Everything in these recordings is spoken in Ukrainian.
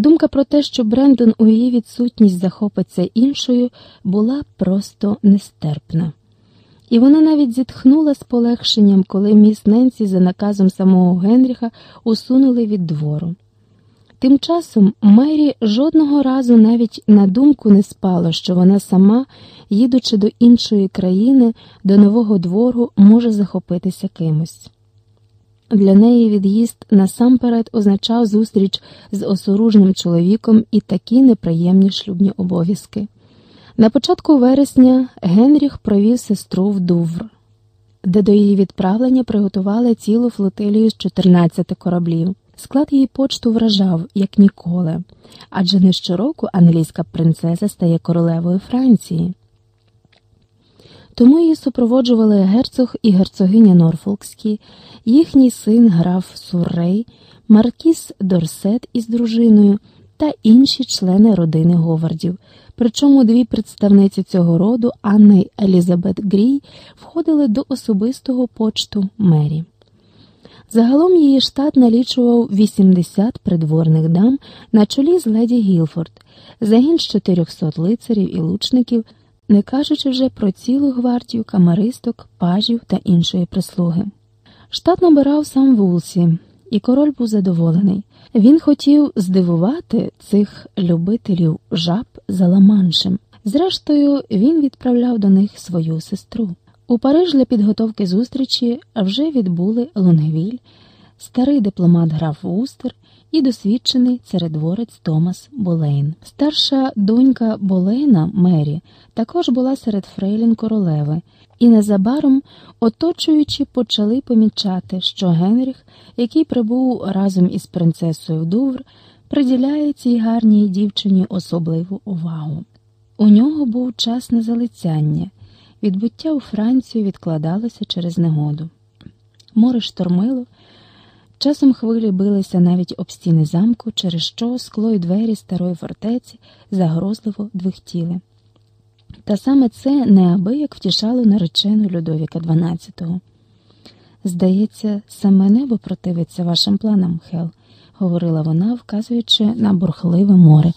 Думка про те, що Брендон у її відсутність захопиться іншою, була просто нестерпна. І вона навіть зітхнула з полегшенням, коли міс Ненсі за наказом самого Генріха усунули від двору. Тим часом Мері жодного разу навіть на думку не спало, що вона сама, їдучи до іншої країни, до нового двору, може захопитися кимось. Для неї від'їзд насамперед означав зустріч з осоружним чоловіком і такі неприємні шлюбні обов'язки. На початку вересня Генріх провів сестру в Дувр, де до її відправлення приготували цілу флотилію з 14 кораблів. Склад її почту вражав, як ніколи, адже не щороку англійська принцеса стає королевою Франції. Тому її супроводжували герцог і герцогиня Норфолкські, їхній син граф Суррей, Маркіс Дорсет із дружиною та інші члени родини Говардів. Причому дві представниці цього роду, Анна й Елізабет Грій, входили до особистого почту Мері. Загалом її штат налічував 80 придворних дам на чолі з леді Гілфорд, загін з 400 лицарів і лучників, не кажучи вже про цілу гвардію камаристок, пажів та іншої прислуги. Штат набирав сам Вулсі, і король був задоволений. Він хотів здивувати цих любителів жаб за ламаншем. Зрештою, він відправляв до них свою сестру. У Париж для підготовки зустрічі вже відбули Лонгвіль, старий дипломат граф Вустер і досвідчений царедворець Томас Болейн. Старша донька Болейна Мері також була серед фрейлін королеви, і незабаром оточуючи почали помічати, що Генріх, який прибув разом із принцесою в Дувр, приділяє цій гарній дівчині особливу увагу. У нього був час на залицяння. Відбуття у Францію відкладалося через негоду. Море штормило, часом хвилі билися навіть об стіни замку, через що скло й двері старої фортеці загрозливо двихтіли. Та саме це неабияк втішало наречену Людовіка XII. Здається, саме небо противиться вашим планам, Хел, говорила вона, вказуючи на бурхливе море.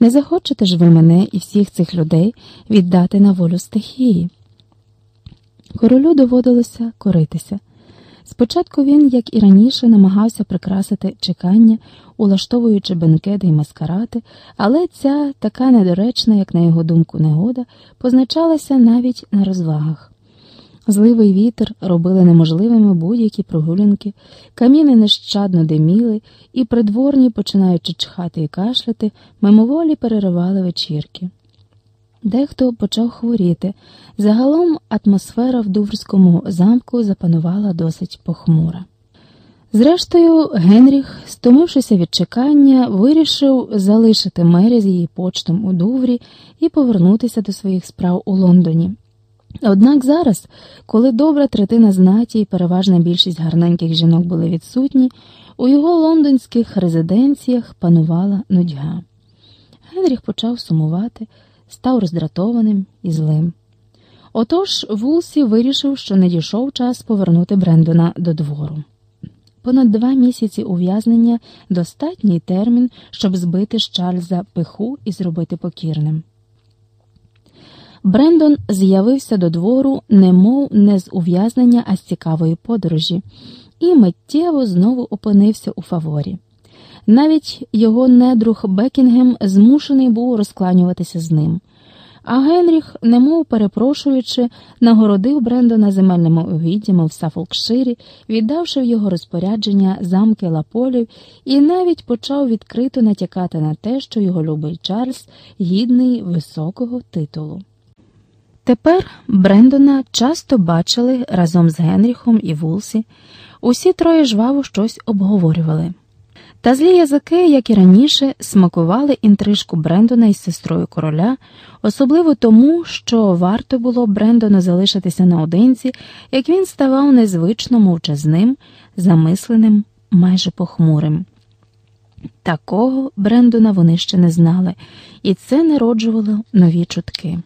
Не захочете ж ви мене і всіх цих людей віддати на волю стихії? Королю доводилося коритися. Спочатку він, як і раніше, намагався прикрасити чекання, улаштовуючи бенкети й маскарати, але ця така недоречна, як на його думку, негода, позначалася навіть на розвагах. Зливий вітер робили неможливими будь-які прогулянки, каміни нещадно диміли, і придворні, починаючи чхати і кашляти, мимоволі переривали вечірки. Дехто почав хворіти. Загалом атмосфера в Дуврському замку запанувала досить похмура. Зрештою, Генріх, стомившися від чекання, вирішив залишити мері з її почтом у Дуврі і повернутися до своїх справ у Лондоні. Однак зараз, коли добра третина знаті і переважна більшість гарненьких жінок були відсутні, у його лондонських резиденціях панувала нудьга. Генріх почав сумувати, став роздратованим і злим. Отож Вулсі вирішив, що не дійшов час повернути Брендона до двору. Понад два місяці ув'язнення достатній термін, щоб збити з Чарльза пиху і зробити покірним. Брендон з'явився до двору, немов не з ув'язнення, а з цікавої подорожі, і миттєво знову опинився у фаворі. Навіть його недруг Бекінгем змушений був розкланюватися з ним. А Генріх, немов перепрошуючи, нагородив Брендона земельними угіддями в Сафолкширі, віддавши в його розпорядження замки Лаполів, і навіть почав відкрито натякати на те, що його любий Чарльз гідний високого титулу. Тепер Брендона часто бачили разом з Генріхом і Вулсі, усі троє жваво щось обговорювали. Та злі язики, як і раніше, смакували інтрижку Брендона із сестрою короля, особливо тому, що варто було Брендону залишитися наодинці, як він ставав незвично мовчазним, замисленим, майже похмурим. Такого Брендона вони ще не знали, і це народжувало нові чутки.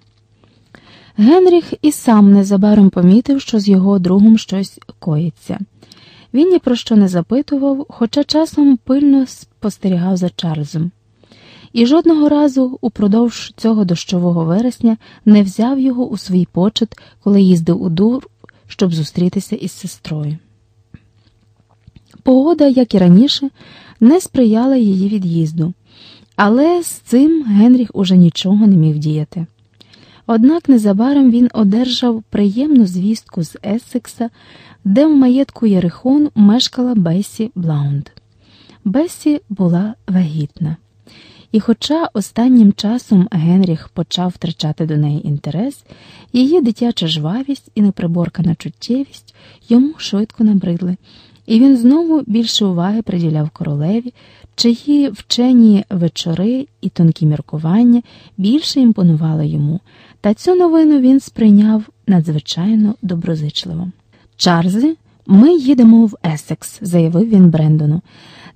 Генріх і сам незабаром помітив, що з його другом щось коїться. Він ні про що не запитував, хоча часом пильно спостерігав за Чарльзом. І жодного разу упродовж цього дощового вересня не взяв його у свій почет, коли їздив у дур, щоб зустрітися із сестрою. Погода, як і раніше, не сприяла її від'їзду, але з цим Генріх уже нічого не міг діяти. Однак незабаром він одержав приємну звістку з Ессекса, де в маєтку Єрихон мешкала Бесі Блаунд. Бесі була вагітна. І, хоча останнім часом Генріх почав втрачати до неї інтерес, її дитяча жвавість і неприборкана чуттєвість йому швидко набридли, і він знову більше уваги приділяв королеві, чиї вчені вечори і тонкі міркування більше імпонували йому, та цю новину він сприйняв надзвичайно доброзичливо. Чарльзе, ми їдемо в Есекс, заявив він Брендону.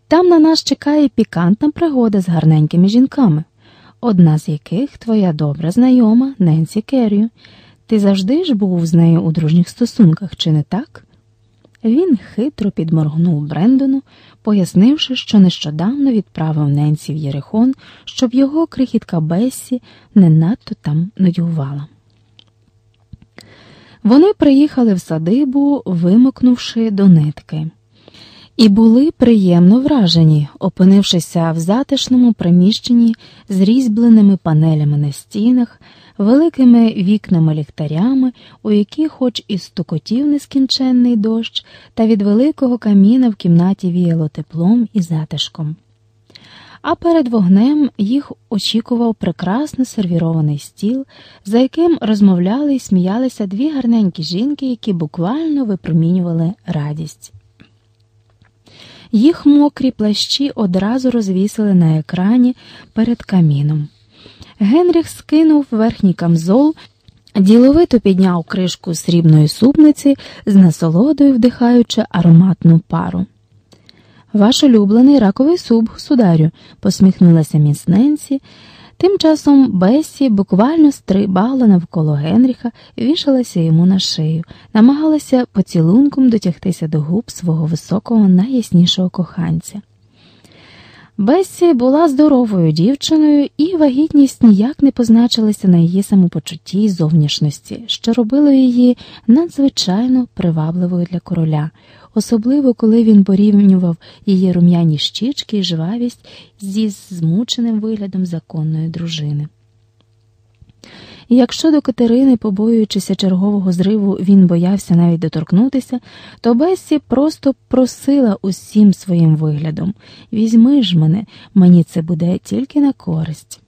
Там на нас чекає пікантна пригода з гарненькими жінками, одна з яких твоя добра знайома Ненсі Кері. Ти завжди ж був з нею у дружніх стосунках, чи не так? Він хитро підморгнув Брендону, пояснивши, що нещодавно відправив Ненсі в Єрихон, щоб його крихітка Бессі не надто там нудьгувала. Вони приїхали в садибу, вимокнувши до нитки, і були приємно вражені, опинившися в затишному приміщенні з різьбленими панелями на стінах, великими вікнами ліхтарями, у які, хоч і стукотів нескінченний дощ, та від великого каміна в кімнаті віяло теплом і затишком. А перед вогнем їх очікував прекрасно сервірований стіл, за яким розмовляли і сміялися дві гарненькі жінки, які буквально випромінювали радість. Їх мокрі плащі одразу розвісили на екрані перед каміном. Генріх скинув верхній камзол, діловито підняв кришку срібної супниці з насолодою вдихаючи ароматну пару. Ваш улюблений раковий суп, сударю, посміхнулася міс Ненсі. Тим часом Бесі буквально стрибала навколо Генріха, вішалася йому на шию, намагалася поцілунком дотягтися до губ свого високого найяснішого коханця. Бесі була здоровою дівчиною, і вагітність ніяк не позначилася на її самопочутті й зовнішності, що робило її надзвичайно привабливою для короля, особливо коли він порівнював її рум'яні щічки і жвавість зі змученим виглядом законної дружини. І якщо до Катерини, побоюючися чергового зриву, він боявся навіть доторкнутися, то Бесі просто просила усім своїм виглядом візьми ж мене, мені це буде тільки на користь.